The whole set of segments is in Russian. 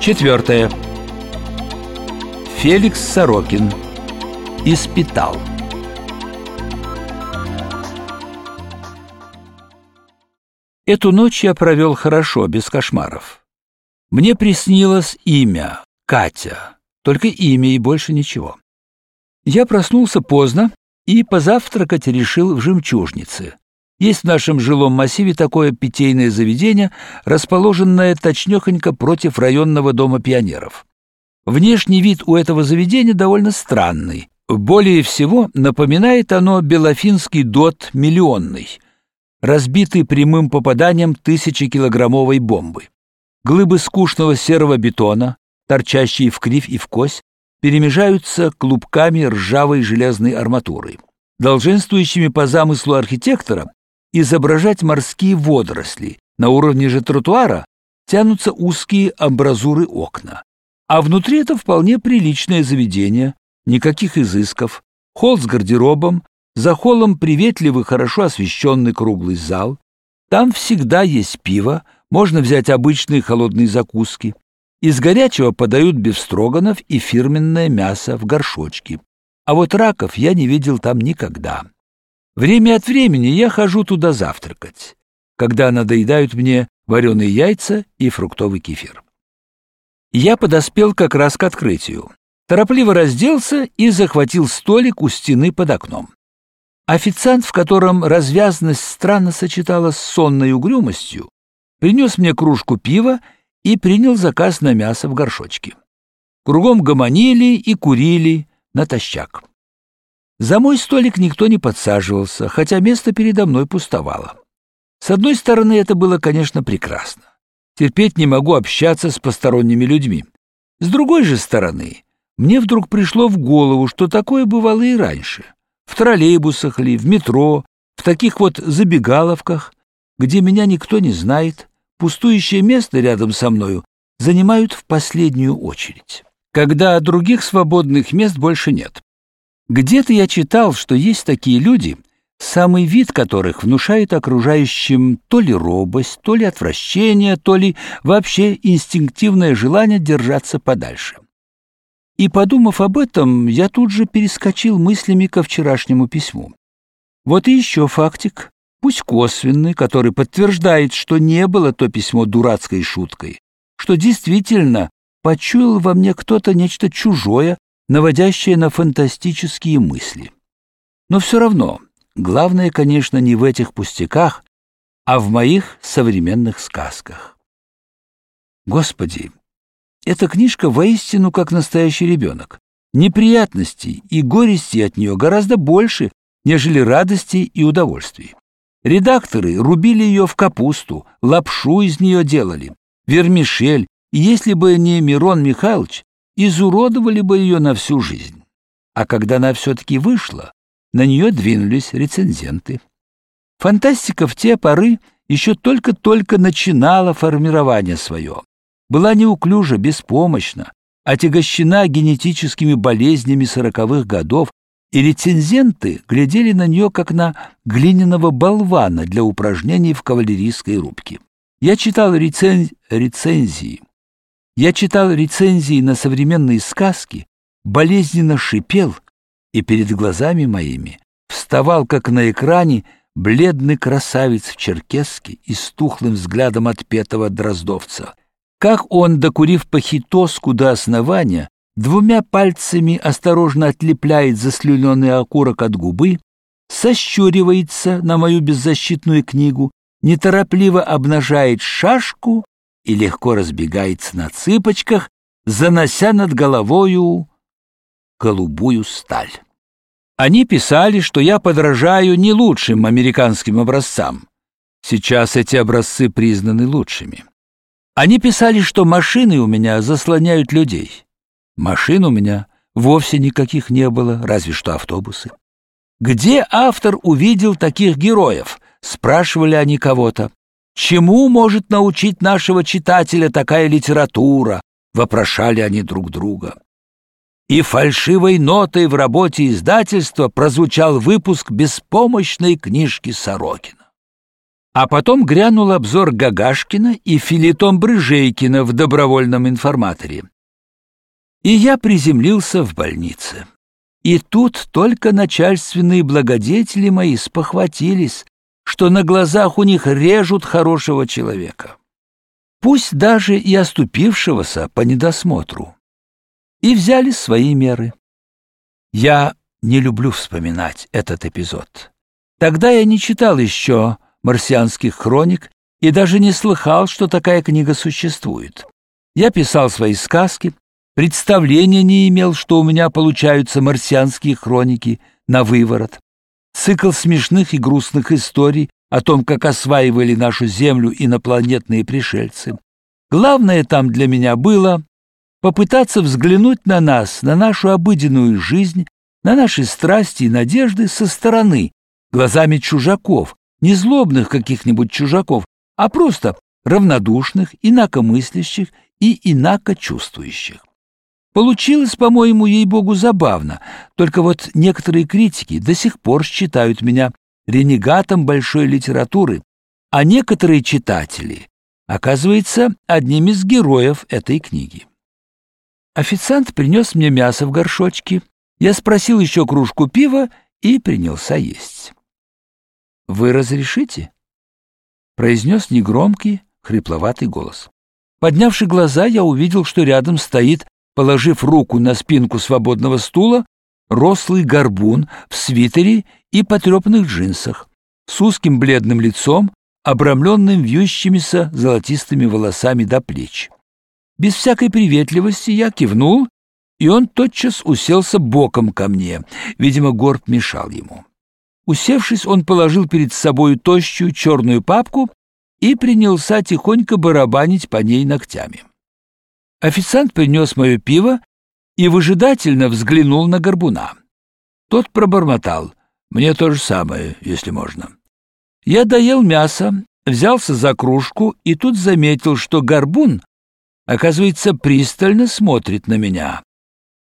Четвертое. Феликс Сорокин. Испитал. Эту ночь я провел хорошо, без кошмаров. Мне приснилось имя Катя, только имя и больше ничего. Я проснулся поздно и позавтракать решил в жемчужнице. Есть в нашем жилом массиве такое питейное заведение, расположенное точнёхонько против районного дома пионеров. Внешний вид у этого заведения довольно странный. Более всего напоминает оно белофинский дот миллионный, разбитый прямым попаданием тысячекилограммовой бомбы. Глыбы скучного серого бетона, торчащие в кривь и в кось, перемежаются клубками ржавой железной арматуры. Долженствующими по замыслу архитектора изображать морские водоросли. На уровне же тротуара тянутся узкие амбразуры окна. А внутри это вполне приличное заведение, никаких изысков. Холл с гардеробом, за холлом приветливый, хорошо освещенный круглый зал. Там всегда есть пиво, можно взять обычные холодные закуски. Из горячего подают бефстроганов и фирменное мясо в горшочке. А вот раков я не видел там никогда. Время от времени я хожу туда завтракать, когда надоедают мне вареные яйца и фруктовый кефир. Я подоспел как раз к открытию. Торопливо разделся и захватил столик у стены под окном. Официант, в котором развязность странно сочеталась с сонной угрюмостью, принес мне кружку пива и принял заказ на мясо в горшочке. Кругом гомонили и курили натощак. За мой столик никто не подсаживался, хотя место передо мной пустовало. С одной стороны, это было, конечно, прекрасно. Терпеть не могу общаться с посторонними людьми. С другой же стороны, мне вдруг пришло в голову, что такое бывало и раньше. В троллейбусах ли, в метро, в таких вот забегаловках, где меня никто не знает, пустующее место рядом со мною занимают в последнюю очередь, когда других свободных мест больше нет. Где-то я читал, что есть такие люди, самый вид которых внушает окружающим то ли робость, то ли отвращение, то ли вообще инстинктивное желание держаться подальше. И, подумав об этом, я тут же перескочил мыслями ко вчерашнему письму. Вот и еще фактик, пусть косвенный, который подтверждает, что не было то письмо дурацкой шуткой, что действительно почуял во мне кто-то нечто чужое, наводящее на фантастические мысли. Но все равно, главное, конечно, не в этих пустяках, а в моих современных сказках. Господи, эта книжка воистину как настоящий ребенок. Неприятностей и горестей от нее гораздо больше, нежели радостей и удовольствий. Редакторы рубили ее в капусту, лапшу из нее делали, вермишель, и если бы не Мирон Михайлович, изуродовали бы ее на всю жизнь. А когда она все-таки вышла, на нее двинулись рецензенты. Фантастика в те поры еще только-только начинала формирование свое. Была неуклюжа, беспомощна, отягощена генетическими болезнями сороковых годов, и рецензенты глядели на нее как на глиняного болвана для упражнений в кавалерийской рубке. Я читал рецен... рецензии, я читал рецензии на современные сказки, болезненно шипел, и перед глазами моими вставал, как на экране, бледный красавец в черкеске и с тухлым взглядом отпетого дроздовца. Как он, докурив похитоску до основания, двумя пальцами осторожно отлепляет заслюненный окурок от губы, сощуривается на мою беззащитную книгу, неторопливо обнажает шашку и легко разбегается на цыпочках, занося над головою голубую сталь. Они писали, что я подражаю не лучшим американским образцам. Сейчас эти образцы признаны лучшими. Они писали, что машины у меня заслоняют людей. Машин у меня вовсе никаких не было, разве что автобусы. Где автор увидел таких героев? Спрашивали они кого-то. Чему может научить нашего читателя такая литература? Вопрошали они друг друга. И фальшивой нотой в работе издательства прозвучал выпуск беспомощной книжки Сорокина. А потом грянул обзор Гагашкина и филитон Брыжейкина в добровольном информаторе. И я приземлился в больнице. И тут только начальственные благодетели мои спохватились, что на глазах у них режут хорошего человека. Пусть даже и оступившегося по недосмотру. И взяли свои меры. Я не люблю вспоминать этот эпизод. Тогда я не читал еще марсианских хроник и даже не слыхал, что такая книга существует. Я писал свои сказки, представления не имел, что у меня получаются марсианские хроники на выворот. Цикл смешных и грустных историй о том, как осваивали нашу Землю инопланетные пришельцы. Главное там для меня было попытаться взглянуть на нас, на нашу обыденную жизнь, на наши страсти и надежды со стороны, глазами чужаков, не злобных каких-нибудь чужаков, а просто равнодушных, инакомыслящих и инакочувствующих. Получилось, по-моему, ей-богу, забавно, только вот некоторые критики до сих пор считают меня ренегатом большой литературы, а некоторые читатели, оказывается, одним из героев этой книги. Официант принес мне мясо в горшочке, я спросил еще кружку пива и принялся есть. «Вы разрешите?» — произнес негромкий, хрипловатый голос. Поднявши глаза, я увидел, что рядом стоит, положив руку на спинку свободного стула, рослый горбун в свитере и потрепанных джинсах, с узким бледным лицом, обрамленным вьющимися золотистыми волосами до плеч. Без всякой приветливости я кивнул и он тотчас уселся боком ко мне. Видимо, горб мешал ему. Усевшись, он положил перед собой тощую черную папку и принялся тихонько барабанить по ней ногтями. Официант принес мое пиво и выжидательно взглянул на горбуна. Тот пробормотал. «Мне то же самое, если можно». Я доел мясо, взялся за кружку и тут заметил, что горбун, оказывается, пристально смотрит на меня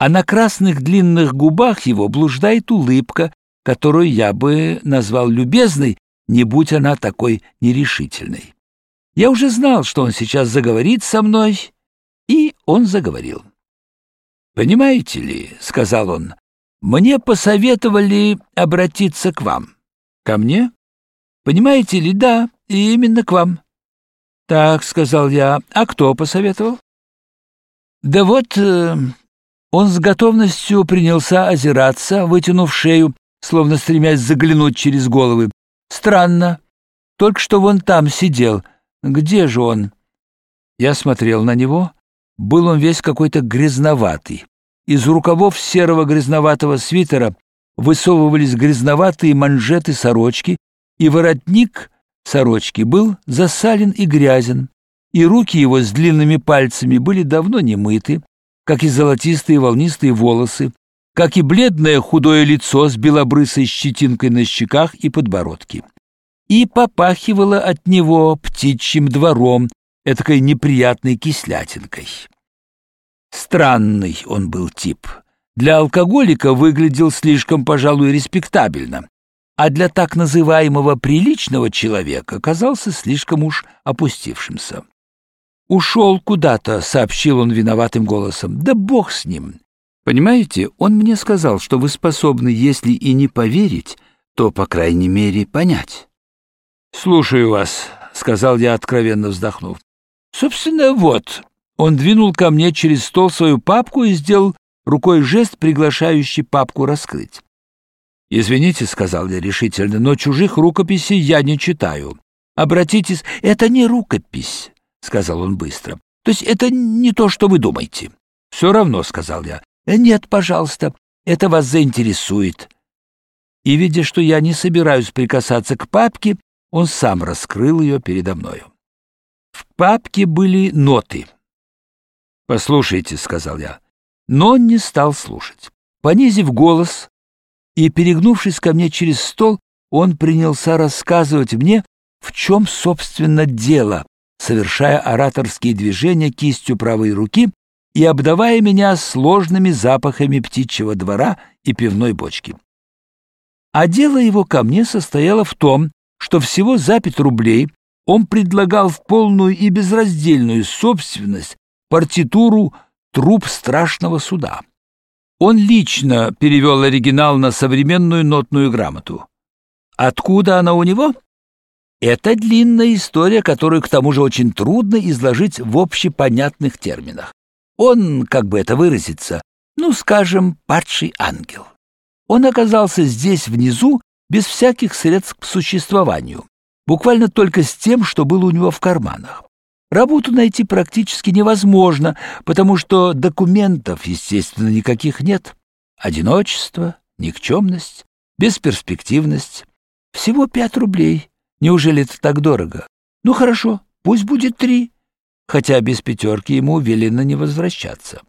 а на красных длинных губах его блуждает улыбка, которую я бы назвал любезной, не будь она такой нерешительной. Я уже знал, что он сейчас заговорит со мной, он заговорил. «Понимаете ли, — сказал он, — мне посоветовали обратиться к вам». «Ко мне?» «Понимаете ли, да, именно к вам». «Так, — сказал я, — а кто посоветовал?» «Да вот, э, он с готовностью принялся озираться, вытянув шею, словно стремясь заглянуть через головы. Странно. Только что вон там сидел. Где же он? Я смотрел на него. Был он весь какой-то грязноватый. Из рукавов серого грязноватого свитера высовывались грязноватые манжеты сорочки, и воротник сорочки был засален и грязен, и руки его с длинными пальцами были давно не мыты, как и золотистые волнистые волосы, как и бледное худое лицо с белобрысой щетинкой на щеках и подбородке. И попахивало от него птичьим двором, этакой неприятной кислятинкой. Странный он был тип. Для алкоголика выглядел слишком, пожалуй, респектабельно, а для так называемого приличного человека казался слишком уж опустившимся. «Ушел куда-то», — сообщил он виноватым голосом. «Да бог с ним!» «Понимаете, он мне сказал, что вы способны, если и не поверить, то, по крайней мере, понять». «Слушаю вас», — сказал я, откровенно вздохнув. «Собственно, вот». Он двинул ко мне через стол свою папку и сделал рукой жест, приглашающий папку раскрыть. «Извините», — сказал я решительно, — «но чужих рукописей я не читаю. Обратитесь, это не рукопись. — сказал он быстро. — То есть это не то, что вы думаете. — Все равно, — сказал я. «Э, — Нет, пожалуйста, это вас заинтересует. И, видя, что я не собираюсь прикасаться к папке, он сам раскрыл ее передо мною. В папке были ноты. «Послушайте», — сказал я. Но не стал слушать. Понизив голос и перегнувшись ко мне через стол, он принялся рассказывать мне, в чем, собственно, дело, совершая ораторские движения кистью правой руки и обдавая меня сложными запахами птичьего двора и пивной бочки. А дело его ко мне состояло в том, что всего за пять рублей он предлагал в полную и безраздельную собственность партитуру «Труп страшного суда». Он лично перевел оригинал на современную нотную грамоту. Откуда она у него? Это длинная история, которую к тому же очень трудно изложить в общепонятных терминах. Он, как бы это выразиться, ну, скажем, падший ангел. Он оказался здесь внизу без всяких средств к существованию, буквально только с тем, что было у него в карманах. Работу найти практически невозможно, потому что документов, естественно, никаких нет. Одиночество, никчемность, бесперспективность. Всего пять рублей. Неужели это так дорого? Ну хорошо, пусть будет три, хотя без пятерки ему велено не возвращаться.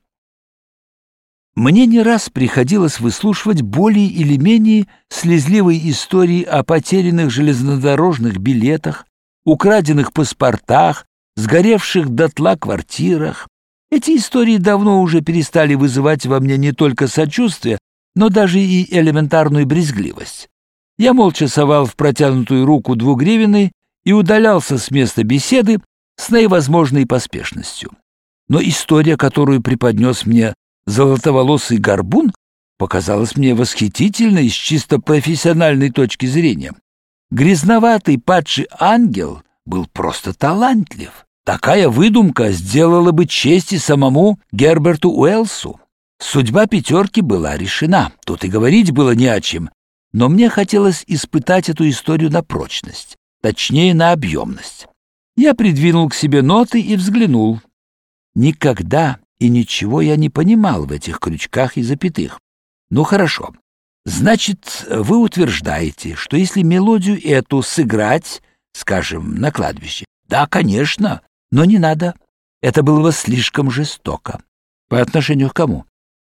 Мне не раз приходилось выслушивать более или менее слезливые истории о потерянных железнодорожных билетах, украденных паспортах, сгоревших дотла квартирах. Эти истории давно уже перестали вызывать во мне не только сочувствие, но даже и элементарную брезгливость. Я молча совал в протянутую руку двугривенный и удалялся с места беседы с наивозможной поспешностью. Но история, которую преподнес мне золотоволосый горбун, показалась мне восхитительной с чисто профессиональной точки зрения. Грязноватый падший ангел был просто талантлив. Такая выдумка сделала бы честь и самому Герберту Уэлсу. Судьба пятерки была решена, тут и говорить было не о чем, но мне хотелось испытать эту историю на прочность, точнее на объемность. Я придвинул к себе ноты и взглянул. Никогда и ничего я не понимал в этих крючках и запятых. Ну хорошо. Значит, вы утверждаете, что если мелодию эту сыграть, скажем, на кладбище, да, конечно, но не надо. Это было бы слишком жестоко. По отношению к кому?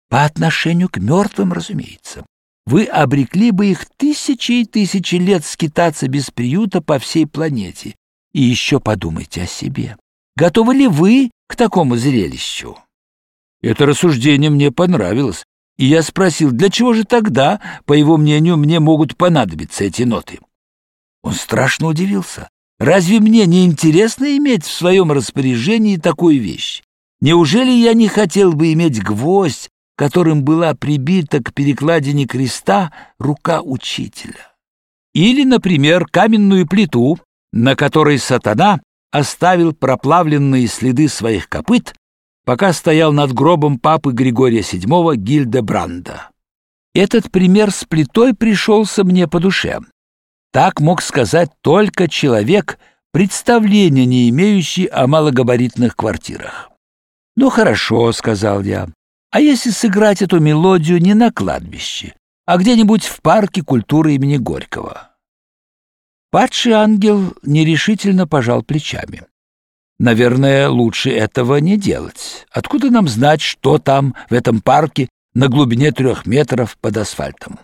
По отношению к мертвым, разумеется. Вы обрекли бы их тысячи и тысячи лет скитаться без приюта по всей планете. И еще подумайте о себе. Готовы ли вы к такому зрелищу? Это рассуждение мне понравилось, и я спросил, для чего же тогда, по его мнению, мне могут понадобиться эти ноты? Он страшно удивился. Разве мне не интересно иметь в своем распоряжении такую вещь? Неужели я не хотел бы иметь гвоздь, которым была прибита к перекладине креста рука учителя? Или, например, каменную плиту, на которой сатана оставил проплавленные следы своих копыт, пока стоял над гробом папы Григория VII Гильдебранда. Этот пример с плитой пришелся мне по душе. Так мог сказать только человек, представления не имеющий о малогабаритных квартирах. «Ну хорошо», — сказал я, — «а если сыграть эту мелодию не на кладбище, а где-нибудь в парке культуры имени Горького?» Падший ангел нерешительно пожал плечами. «Наверное, лучше этого не делать. Откуда нам знать, что там, в этом парке, на глубине трех метров под асфальтом?»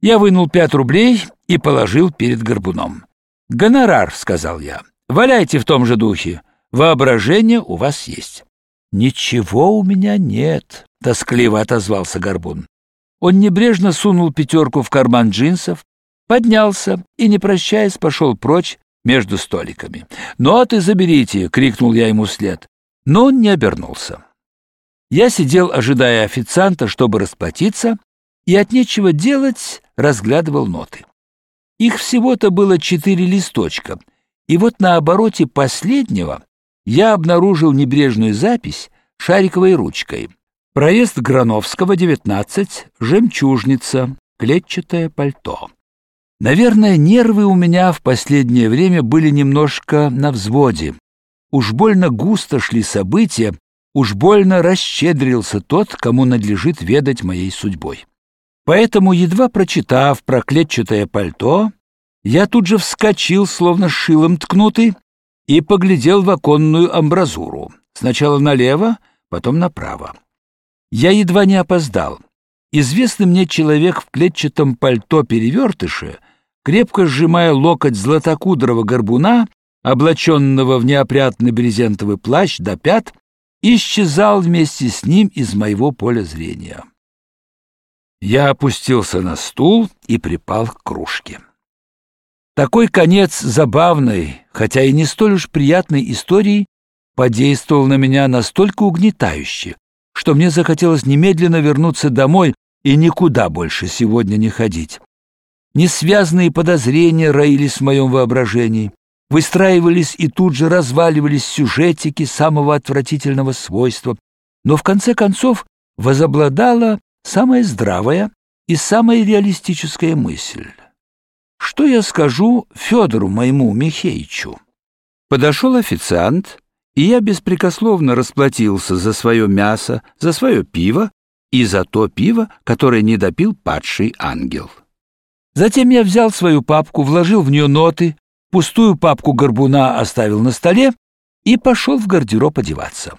Я вынул пять рублей и положил перед горбуном. «Гонорар», — сказал я, — «валяйте в том же духе. Воображение у вас есть». «Ничего у меня нет», — тоскливо отозвался горбун. Он небрежно сунул пятерку в карман джинсов, поднялся и, не прощаясь, пошел прочь между столиками. «Ноты заберите!» — крикнул я ему вслед. Но он не обернулся. Я сидел, ожидая официанта, чтобы расплатиться, и от нечего делать разглядывал ноты. Их всего-то было четыре листочка, и вот на обороте последнего я обнаружил небрежную запись шариковой ручкой. Проезд Грановского, 19, жемчужница, клетчатое пальто. Наверное, нервы у меня в последнее время были немножко на взводе. Уж больно густо шли события, уж больно расщедрился тот, кому надлежит ведать моей судьбой. Поэтому, едва прочитав про клетчатое пальто, я тут же вскочил, словно шилом ткнутый, и поглядел в оконную амбразуру. Сначала налево, потом направо. Я едва не опоздал. Известный мне человек в клетчатом пальто-перевертыше, крепко сжимая локоть златокудрого горбуна, облаченного в неопрятный брезентовый плащ до пят, исчезал вместе с ним из моего поля зрения. Я опустился на стул и припал к кружке. Такой конец забавной, хотя и не столь уж приятной истории подействовал на меня настолько угнетающе, что мне захотелось немедленно вернуться домой и никуда больше сегодня не ходить. Несвязные подозрения роились в моем воображении, выстраивались и тут же разваливались сюжетики самого отвратительного свойства, но в конце концов возобладала самая здравая и самая реалистическая мысль. Что я скажу Федору моему Михеичу? Подошел официант, и я беспрекословно расплатился за свое мясо, за свое пиво и за то пиво, которое не допил падший ангел. Затем я взял свою папку, вложил в нее ноты, пустую папку горбуна оставил на столе и пошел в гардероб одеваться.